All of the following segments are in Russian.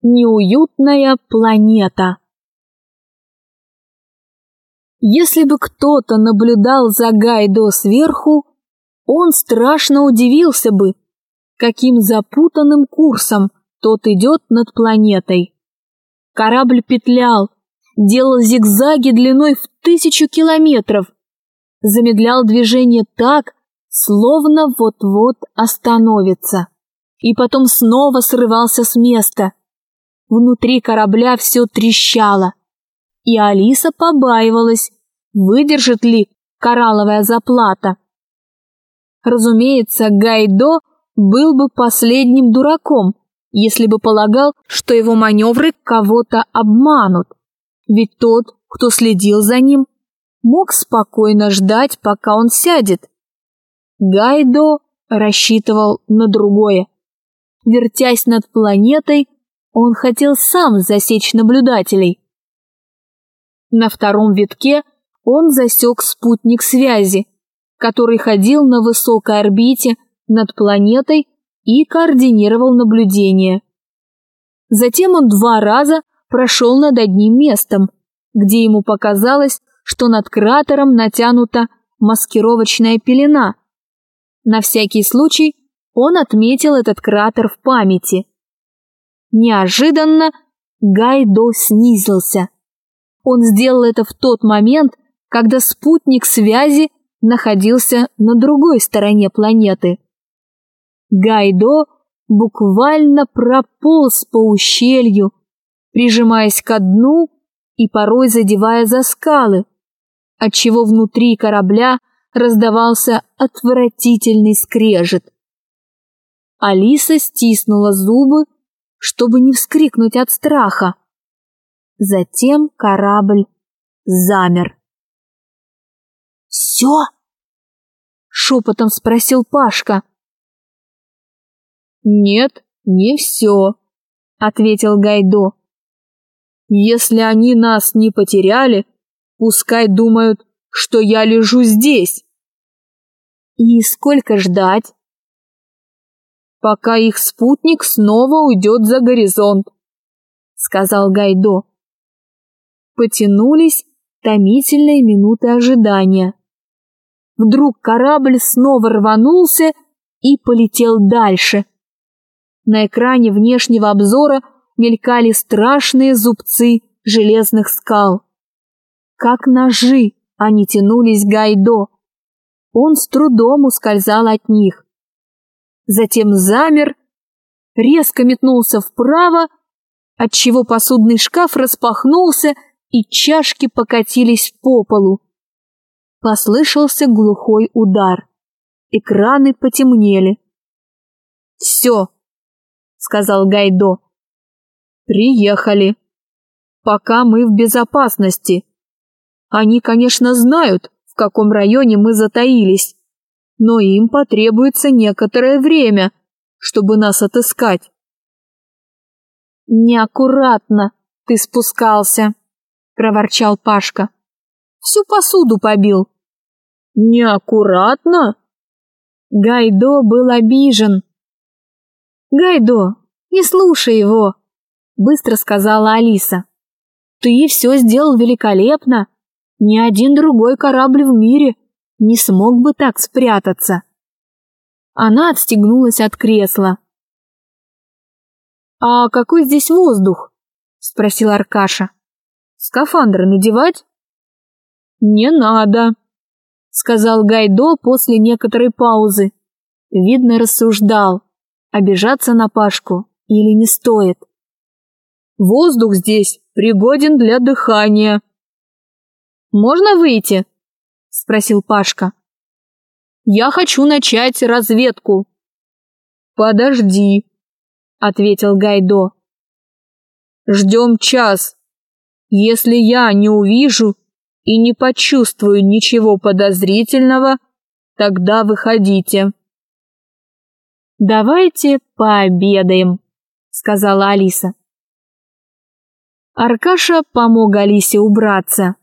Неуютная планета. Если бы кто-то наблюдал за Гайдо сверху, он страшно удивился бы, каким запутанным курсом тот идет над планетой. Корабль петлял, делал зигзаги длиной в тысячу километров, замедлял движение так, словно вот-вот остановится, и потом снова срывался с места – Внутри корабля все трещало, и Алиса побаивалась, выдержит ли коралловая заплата. Разумеется, Гайдо был бы последним дураком, если бы полагал, что его маневры кого-то обманут. Ведь тот, кто следил за ним, мог спокойно ждать, пока он сядет. Гайдо рассчитывал на другое. Вертясь над планетой, он хотел сам засечь наблюдателей. На втором витке он засек спутник связи, который ходил на высокой орбите над планетой и координировал наблюдение. Затем он два раза прошел над одним местом, где ему показалось, что над кратером натянута маскировочная пелена. На всякий случай он отметил этот кратер в памяти. Неожиданно Гайдо снизился. Он сделал это в тот момент, когда спутник связи находился на другой стороне планеты. Гайдо буквально прополз по ущелью, прижимаясь ко дну и порой задевая за скалы, отчего внутри корабля раздавался отвратительный скрежет. Алиса стиснула зубы чтобы не вскрикнуть от страха. Затем корабль замер. «Все?» — шепотом спросил Пашка. «Нет, не все», — ответил Гайдо. «Если они нас не потеряли, пускай думают, что я лежу здесь». «И сколько ждать?» Пока их спутник снова уйдет за горизонт», — сказал Гайдо. Потянулись томительные минуты ожидания. Вдруг корабль снова рванулся и полетел дальше. На экране внешнего обзора мелькали страшные зубцы железных скал. Как ножи они тянулись Гайдо. Он с трудом ускользал от них затем замер, резко метнулся вправо, отчего посудный шкаф распахнулся и чашки покатились по полу. Послышался глухой удар. Экраны потемнели. «Все», — сказал Гайдо. «Приехали. Пока мы в безопасности. Они, конечно, знают, в каком районе мы затаились но им потребуется некоторое время, чтобы нас отыскать. «Неаккуратно ты спускался», — проворчал Пашка. «Всю посуду побил». «Неаккуратно?» Гайдо был обижен. «Гайдо, не слушай его», — быстро сказала Алиса. «Ты все сделал великолепно. Ни один другой корабль в мире не смог бы так спрятаться. Она отстегнулась от кресла. «А какой здесь воздух?» — спросил Аркаша. «Скафандр надевать?» «Не надо», — сказал Гайдо после некоторой паузы. Видно, рассуждал, обижаться на Пашку или не стоит. «Воздух здесь пригоден для дыхания». «Можно выйти?» — спросил Пашка. «Я хочу начать разведку». «Подожди», — ответил Гайдо. «Ждем час. Если я не увижу и не почувствую ничего подозрительного, тогда выходите». «Давайте пообедаем», — сказала Алиса. Аркаша помог Алисе убраться.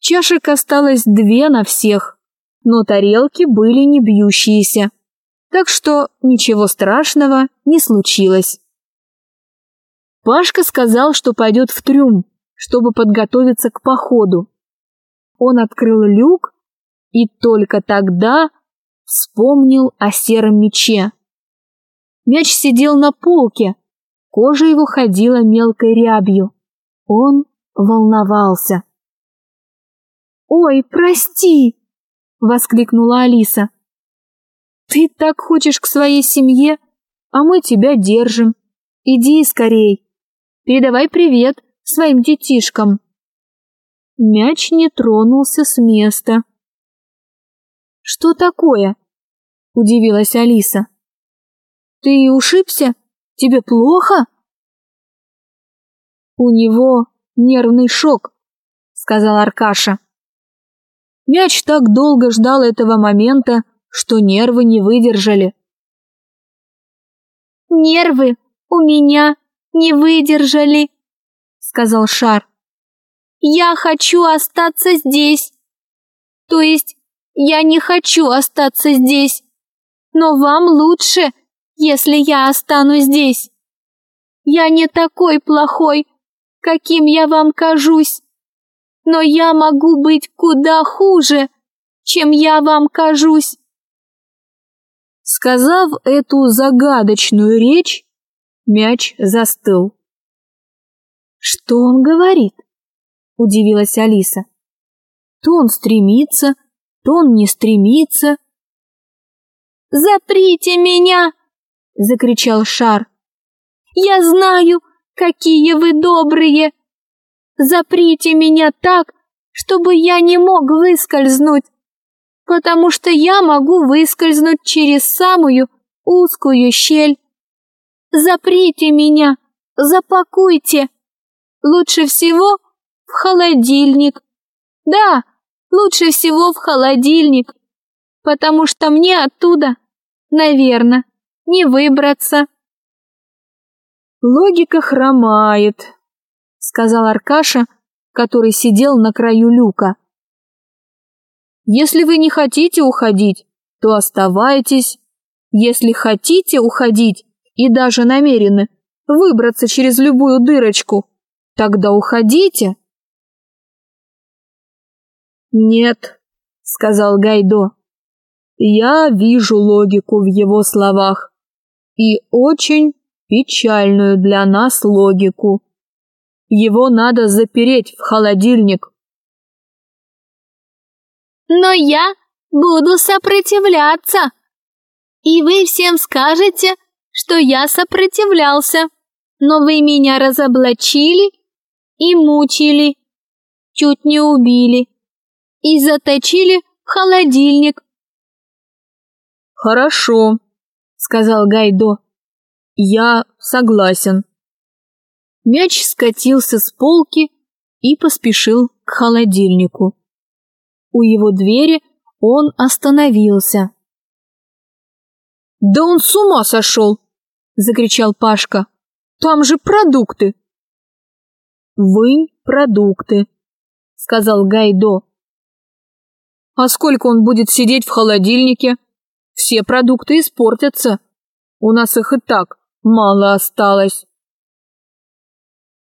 Чашек осталось две на всех, но тарелки были не бьющиеся, так что ничего страшного не случилось. Пашка сказал, что пойдет в трюм, чтобы подготовиться к походу. Он открыл люк и только тогда вспомнил о сером мече. Мяч сидел на полке, кожа его ходила мелкой рябью. Он волновался. «Ой, прости!» — воскликнула Алиса. «Ты так хочешь к своей семье, а мы тебя держим. Иди скорей. Передавай привет своим детишкам». Мяч не тронулся с места. «Что такое?» — удивилась Алиса. Ты ушибся? Тебе плохо? У него нервный шок, сказал Аркаша. Мяч так долго ждал этого момента, что нервы не выдержали. Нервы у меня не выдержали, сказал Шар. Я хочу остаться здесь. То есть я не хочу остаться здесь. Но вам лучше если я останусь здесь. Я не такой плохой, каким я вам кажусь, но я могу быть куда хуже, чем я вам кажусь. Сказав эту загадочную речь, мяч застыл. Что он говорит? Удивилась Алиса. То он стремится, то он не стремится. Заприте меня! закричал Шар. Я знаю, какие вы добрые. Заприте меня так, чтобы я не мог выскользнуть, потому что я могу выскользнуть через самую узкую щель. Заприте меня, запакуйте. Лучше всего в холодильник. Да, лучше всего в холодильник, потому что мне оттуда, наверное, не выбраться. Логика хромает, сказал Аркаша, который сидел на краю люка. Если вы не хотите уходить, то оставайтесь. Если хотите уходить и даже намерены выбраться через любую дырочку, тогда уходите. Нет, сказал Гайдо. Я вижу логику в его словах и очень печальную для нас логику. Его надо запереть в холодильник. Но я буду сопротивляться. И вы всем скажете, что я сопротивлялся. Но вы меня разоблачили и мучили, чуть не убили и заточили в холодильник. Хорошо, сказал Гайдо. Я согласен. Мяч скатился с полки и поспешил к холодильнику. У его двери он остановился. «Да он с ума сошел!» – закричал Пашка. «Там же продукты!» «Вынь продукты», – сказал Гайдо. «А сколько он будет сидеть в холодильнике?» Все продукты испортятся. У нас их и так мало осталось.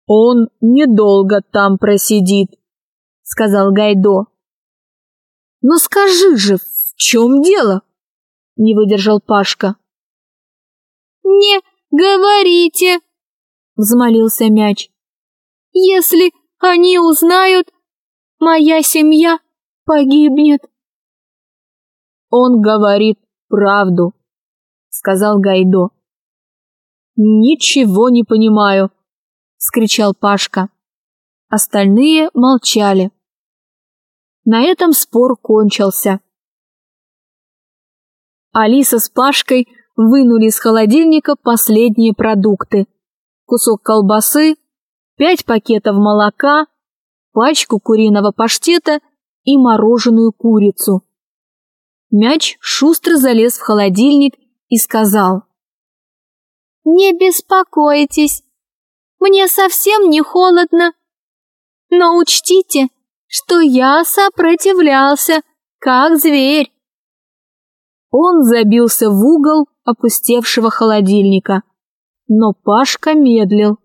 Он недолго там просидит, сказал Гайдо. Но скажи же, в чем дело? Не выдержал Пашка. Не говорите, взмолился мяч. Если они узнают, моя семья погибнет. Он говорит правду, сказал Гайдо. Ничего не понимаю, скричал Пашка. Остальные молчали. На этом спор кончился. Алиса с Пашкой вынули из холодильника последние продукты. Кусок колбасы, пять пакетов молока, пачку куриного паштета и мороженую курицу. Мяч шустро залез в холодильник и сказал. «Не беспокойтесь, мне совсем не холодно. Но учтите, что я сопротивлялся, как зверь». Он забился в угол опустевшего холодильника, но Пашка медлил.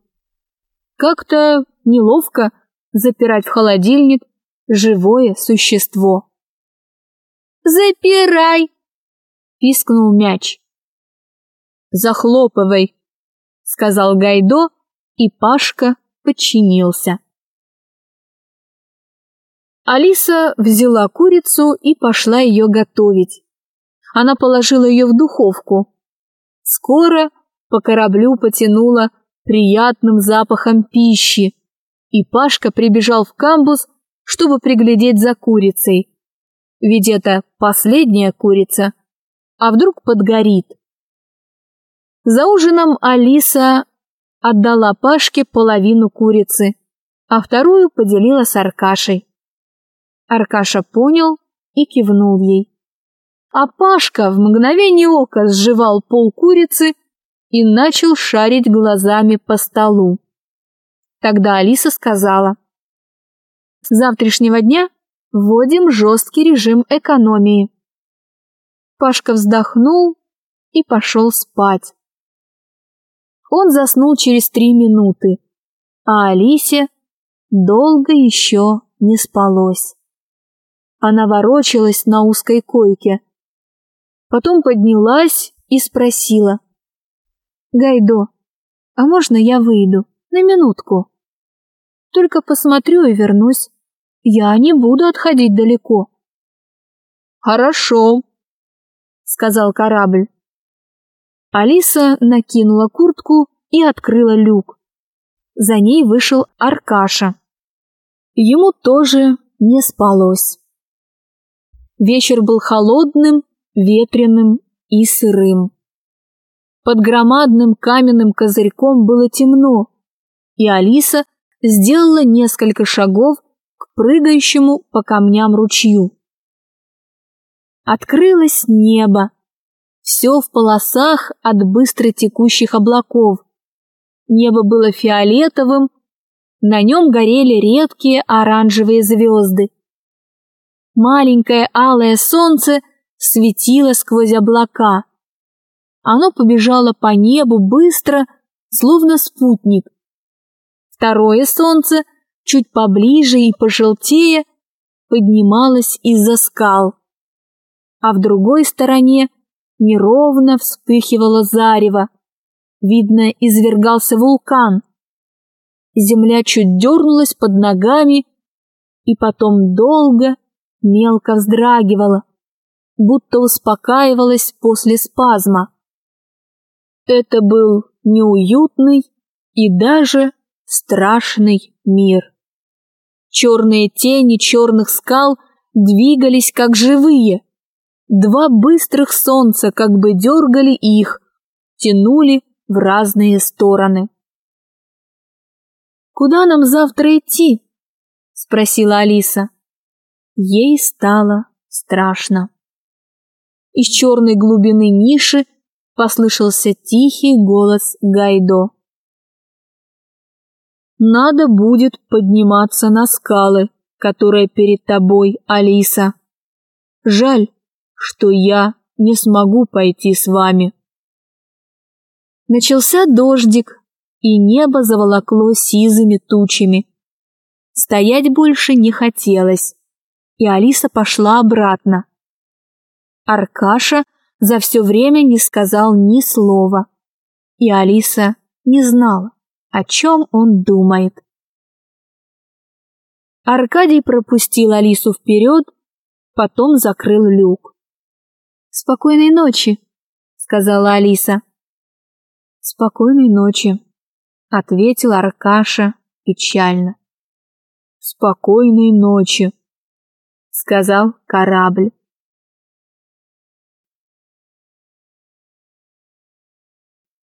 Как-то неловко запирать в холодильник живое существо. «Запирай!» — пискнул мяч. «Захлопывай!» — сказал Гайдо, и Пашка подчинился. Алиса взяла курицу и пошла ее готовить. Она положила ее в духовку. Скоро по кораблю потянуло приятным запахом пищи, и Пашка прибежал в камбуз, чтобы приглядеть за курицей. Ведь это последняя курица, а вдруг подгорит. За ужином Алиса отдала Пашке половину курицы, а вторую поделила с Аркашей. Аркаша понял и кивнул ей. А Пашка в мгновение ока сживал пол курицы и начал шарить глазами по столу. Тогда Алиса сказала, «С завтрашнего дня вводим жесткий режим экономии». Пашка вздохнул и пошел спать. Он заснул через три минуты, а Алисе долго еще не спалось. Она ворочалась на узкой койке. Потом поднялась и спросила. «Гайдо, а можно я выйду на минутку? Только посмотрю и вернусь. Я не буду отходить далеко». «Хорошо», — сказал корабль. Алиса накинула куртку и открыла люк. За ней вышел Аркаша. Ему тоже не спалось. Вечер был холодным, ветреным и сырым. Под громадным каменным козырьком было темно, и Алиса сделала несколько шагов к прыгающему по камням ручью. Открылось небо, все в полосах от быстро текущих облаков. Небо было фиолетовым, на нем горели редкие оранжевые звезды. Маленькое алое солнце светило сквозь облака. Оно побежало по небу быстро, словно спутник. Второе солнце, чуть поближе и пожелтее, поднималось из-за скал. А в другой стороне неровно вспыхивало зарево. Видно, извергался вулкан. Земля чуть дернулась под ногами и потом долго мелко вздрагивала, будто успокаивалась после спазма. Это был неуютный и даже страшный мир. Черные тени черных скал двигались как живые. Два быстрых солнца как бы дергали их, тянули в разные стороны. «Куда нам завтра идти?» — спросила Алиса. Ей стало страшно. Из черной глубины ниши послышался тихий голос Гайдо. «Надо будет подниматься на скалы, которые перед тобой, Алиса. Жаль, что я не смогу пойти с вами». Начался дождик, и небо заволокло сизыми тучами. Стоять больше не хотелось и Алиса пошла обратно. Аркаша за все время не сказал ни слова, и Алиса не знала, о чем он думает. Аркадий пропустил Алису вперед, потом закрыл люк. «Спокойной ночи», — сказала Алиса. «Спокойной ночи», — ответил Аркаша печально. «Спокойной ночи», сказал корабль.